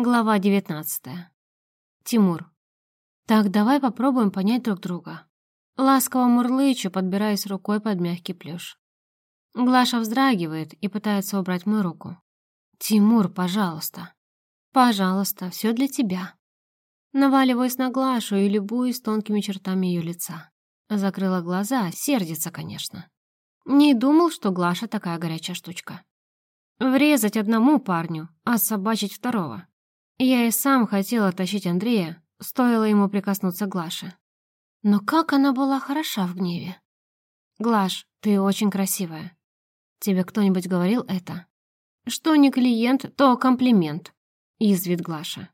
Глава 19. Тимур. Так, давай попробуем понять друг друга. Ласково мурлычу, подбираясь рукой под мягкий плюш. Глаша вздрагивает и пытается убрать мою руку. «Тимур, пожалуйста. Пожалуйста, все для тебя». Наваливаюсь на Глашу и любуюсь тонкими чертами ее лица. Закрыла глаза, сердится, конечно. Не думал, что Глаша такая горячая штучка. Врезать одному парню, а собачить второго. Я и сам хотела тащить Андрея, стоило ему прикоснуться к Глаше. Но как она была хороша в гневе. «Глаш, ты очень красивая. Тебе кто-нибудь говорил это?» «Что не клиент, то комплимент», — язвит Глаша.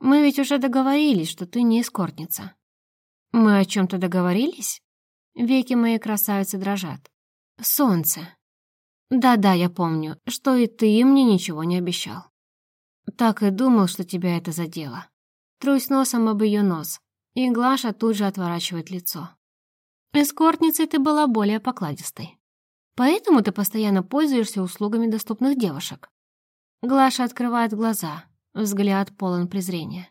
«Мы ведь уже договорились, что ты не эскортница». «Мы о чем то договорились?» Веки моей красавицы дрожат. «Солнце». «Да-да, я помню, что и ты мне ничего не обещал». Так и думал, что тебя это задело. Трусь носом об ее нос, и Глаша тут же отворачивает лицо. Эскортницей ты была более покладистой. Поэтому ты постоянно пользуешься услугами доступных девушек. Глаша открывает глаза, взгляд полон презрения.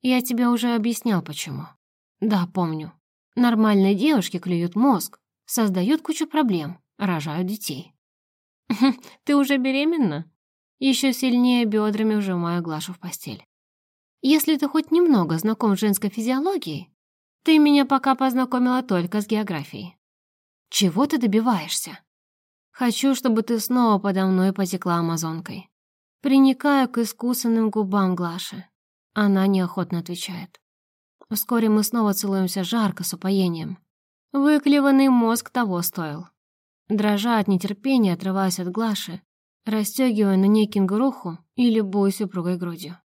Я тебе уже объяснял, почему. Да, помню. Нормальные девушки клюют мозг, создают кучу проблем, рожают детей. Ты уже беременна? Еще сильнее бедрами вжимаю Глашу в постель. Если ты хоть немного знаком с женской физиологией, ты меня пока познакомила только с географией. Чего ты добиваешься? Хочу, чтобы ты снова подо мной потекла амазонкой. Приникаю к искусанным губам Глаши. Она неохотно отвечает. Вскоре мы снова целуемся жарко, с упоением. Выклеванный мозг того стоил. Дрожа от нетерпения, отрываюсь от Глаши расстегивая на ней кенгуруху и любуюсь упругой грудью.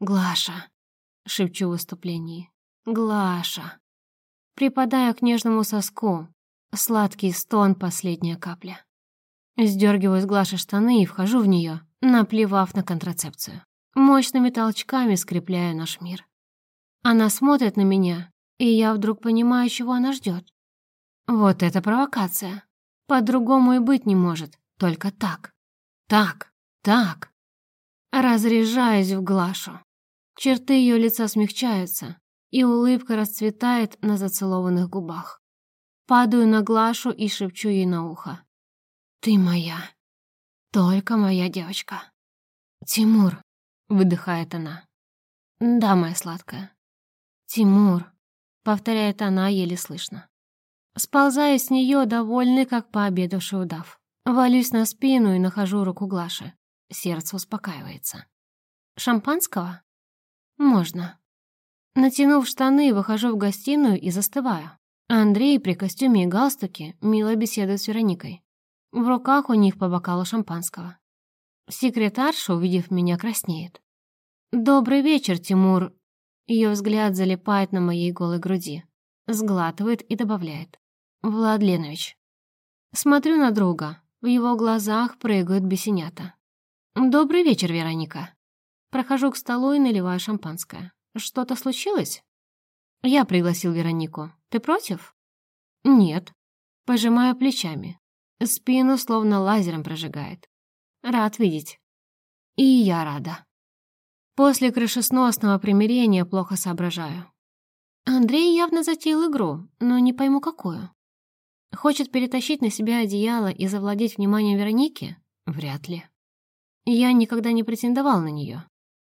«Глаша!» — шепчу в выступлении. «Глаша!» Припадаю к нежному соску. Сладкий стон — последняя капля. Сдергиваю с Глаши штаны и вхожу в нее, наплевав на контрацепцию. Мощными толчками скрепляю наш мир. Она смотрит на меня, и я вдруг понимаю, чего она ждет. Вот это провокация. По-другому и быть не может, только так. Так, так. Разряжаюсь в Глашу. Черты ее лица смягчаются, и улыбка расцветает на зацелованных губах. Падаю на Глашу и шепчу ей на ухо. «Ты моя. Только моя девочка». «Тимур», — выдыхает она. «Да, моя сладкая». «Тимур», — повторяет она еле слышно. Сползаю с нее, довольный, как пообедавший удав. Валюсь на спину и нахожу руку Глаши. Сердце успокаивается. «Шампанского?» «Можно». Натянув штаны, выхожу в гостиную и застываю. Андрей при костюме и галстуке мило беседует с Вероникой. В руках у них по бокалу шампанского. Секретарша, увидев меня, краснеет. «Добрый вечер, Тимур!» Ее взгляд залипает на моей голой груди. Сглатывает и добавляет. «Влад Ленович». Смотрю на друга, в его глазах прыгают бесенята. «Добрый вечер, Вероника». Прохожу к столу и наливаю шампанское. «Что-то случилось?» Я пригласил Веронику. «Ты против?» «Нет». Пожимаю плечами. Спину словно лазером прожигает. Рад видеть. И я рада. После крышесносного примирения плохо соображаю. Андрей явно затеял игру, но не пойму какую. Хочет перетащить на себя одеяло и завладеть вниманием Вероники? Вряд ли. Я никогда не претендовал на нее.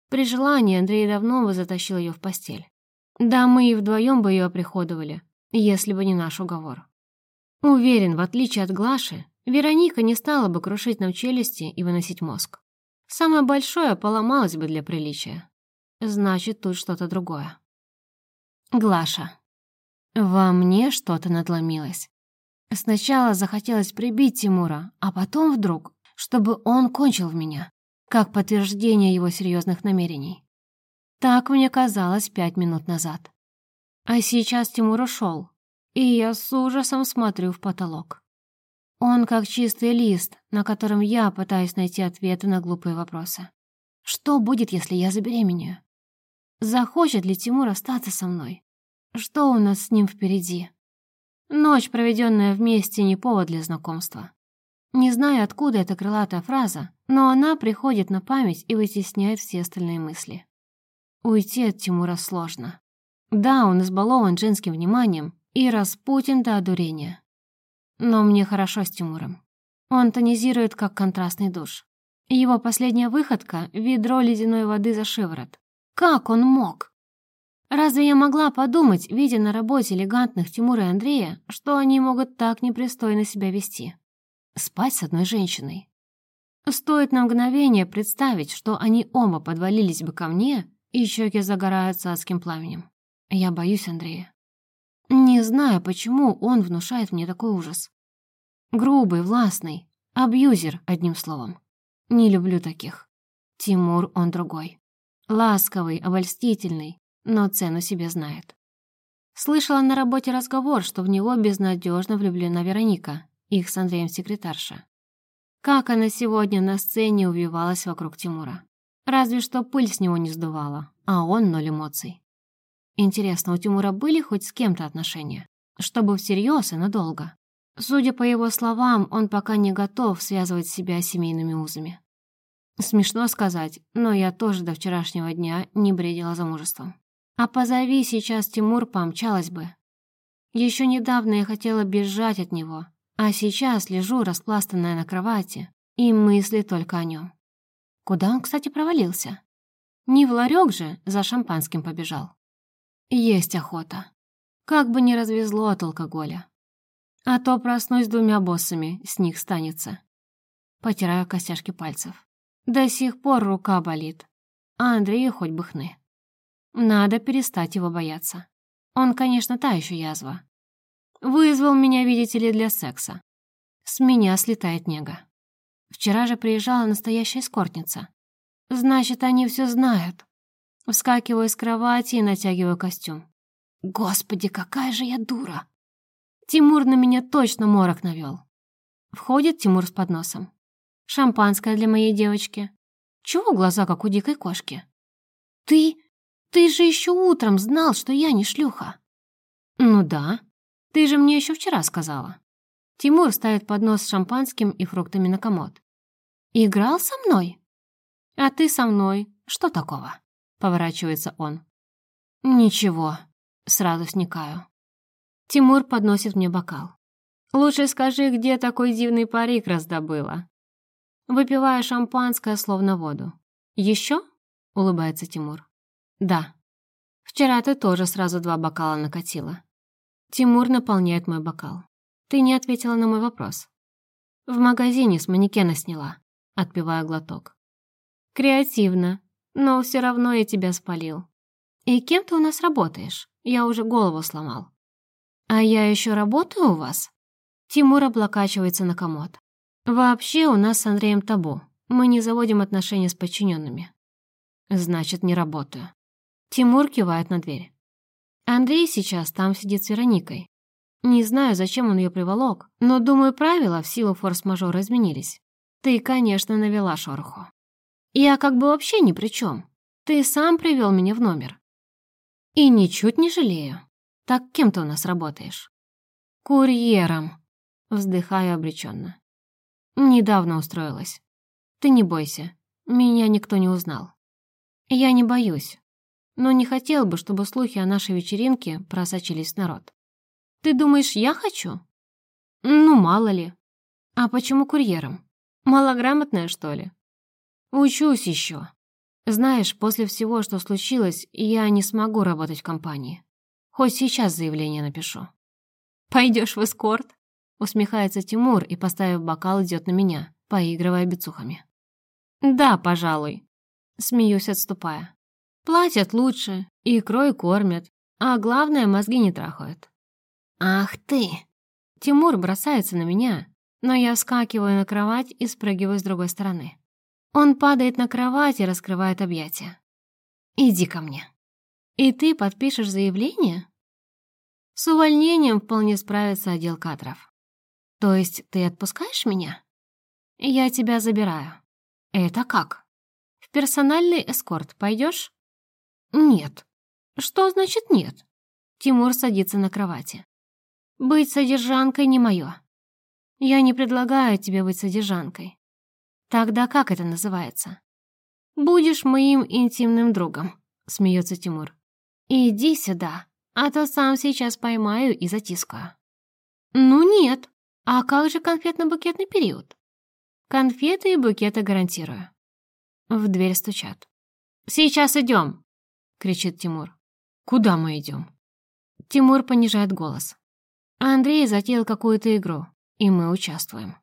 При желании Андрей давно бы затащил ее в постель. Да, мы и вдвоем бы ее оприходовали, если бы не наш уговор. Уверен, в отличие от Глаши, Вероника не стала бы крушить нам челюсти и выносить мозг. Самое большое поломалось бы для приличия. Значит, тут что-то другое. Глаша. Во мне что-то надломилось. Сначала захотелось прибить Тимура, а потом вдруг, чтобы он кончил в меня, как подтверждение его серьезных намерений. Так мне казалось пять минут назад. А сейчас Тимур ушел, и я с ужасом смотрю в потолок. Он как чистый лист, на котором я пытаюсь найти ответы на глупые вопросы. Что будет, если я забеременею? Захочет ли Тимур остаться со мной? Что у нас с ним впереди? Ночь, проведенная вместе, не повод для знакомства. Не знаю, откуда эта крылатая фраза, но она приходит на память и вытесняет все остальные мысли. Уйти от Тимура сложно. Да, он избалован женским вниманием и распутен до одурения. Но мне хорошо с Тимуром. Он тонизирует, как контрастный душ. Его последняя выходка — ведро ледяной воды за шиворот. Как он мог? Разве я могла подумать, видя на работе элегантных Тимура и Андрея, что они могут так непристойно себя вести? Спать с одной женщиной. Стоит на мгновение представить, что они оба подвалились бы ко мне, и щеки загораются адским пламенем. Я боюсь Андрея. Не знаю, почему он внушает мне такой ужас. Грубый, властный, абьюзер, одним словом. Не люблю таких. Тимур, он другой. Ласковый, обольстительный, но цену себе знает. Слышала на работе разговор, что в него безнадежно влюблена Вероника, их с Андреем секретарша. Как она сегодня на сцене увивалась вокруг Тимура. Разве что пыль с него не сдувала, а он ноль эмоций. Интересно, у Тимура были хоть с кем-то отношения? Чтобы всерьез и надолго. Судя по его словам, он пока не готов связывать себя семейными узами. Смешно сказать, но я тоже до вчерашнего дня не бредила замужеством. А позови сейчас Тимур, помчалась бы. Еще недавно я хотела бежать от него, а сейчас лежу, распластанная на кровати, и мысли только о нем. Куда он, кстати, провалился? Не в ларек же за шампанским побежал. Есть охота. Как бы не развезло от алкоголя. А то проснусь двумя боссами, с них станется. Потираю костяшки пальцев. До сих пор рука болит. А Андрею хоть бы хны. Надо перестать его бояться. Он, конечно, та еще язва. Вызвал меня, видите ли, для секса. С меня слетает нега. Вчера же приезжала настоящая эскортница. Значит, они все знают. Вскакиваю с кровати и натягиваю костюм. Господи, какая же я дура! Тимур на меня точно морок навел. Входит Тимур с подносом. Шампанское для моей девочки. Чего глаза, как у дикой кошки? Ты... ты же еще утром знал, что я не шлюха. Ну да. Ты же мне еще вчера сказала. Тимур ставит поднос с шампанским и фруктами на комод. Играл со мной? А ты со мной. Что такого? Поворачивается он. «Ничего», — сразу сникаю. Тимур подносит мне бокал. «Лучше скажи, где такой дивный парик раздобыла?» Выпивая шампанское, словно воду. «Еще?» — улыбается Тимур. «Да. Вчера ты тоже сразу два бокала накатила». Тимур наполняет мой бокал. «Ты не ответила на мой вопрос». «В магазине с манекена сняла», — отпивая глоток. «Креативно но все равно я тебя спалил. И кем ты у нас работаешь? Я уже голову сломал. А я еще работаю у вас? Тимур облокачивается на комод. Вообще у нас с Андреем табу. Мы не заводим отношения с подчиненными. Значит, не работаю. Тимур кивает на дверь. Андрей сейчас там сидит с Вероникой. Не знаю, зачем он ее приволок, но, думаю, правила в силу форс-мажора изменились. Ты, конечно, навела шороху. Я как бы вообще ни при чем. Ты сам привел меня в номер. И ничуть не жалею. Так кем ты у нас работаешь? Курьером. Вздыхаю обреченно. Недавно устроилась. Ты не бойся, меня никто не узнал. Я не боюсь, но не хотел бы, чтобы слухи о нашей вечеринке просочились в народ. Ты думаешь, я хочу? Ну, мало ли. А почему курьером? Малограмотная, что ли? Учусь еще. Знаешь, после всего, что случилось, я не смогу работать в компании. Хоть сейчас заявление напишу. Пойдешь в эскорт? Усмехается Тимур и, поставив бокал, идет на меня, поигрывая бицухами. Да, пожалуй. Смеюсь, отступая. Платят лучше, икрой кормят, а главное, мозги не трахают. Ах ты! Тимур бросается на меня, но я вскакиваю на кровать и спрыгиваю с другой стороны. Он падает на кровать и раскрывает объятия. «Иди ко мне». «И ты подпишешь заявление?» «С увольнением вполне справится отдел кадров». «То есть ты отпускаешь меня?» «Я тебя забираю». «Это как?» «В персональный эскорт пойдешь?» «Нет». «Что значит нет?» Тимур садится на кровати. «Быть содержанкой не мое. Я не предлагаю тебе быть содержанкой. Тогда как это называется? Будешь моим интимным другом, смеется Тимур. Иди сюда, а то сам сейчас поймаю и затискаю. Ну нет, а как же конфетно-букетный период? Конфеты и букеты гарантирую. В дверь стучат. «Сейчас идем!» — кричит Тимур. «Куда мы идем?» Тимур понижает голос. Андрей затеял какую-то игру, и мы участвуем.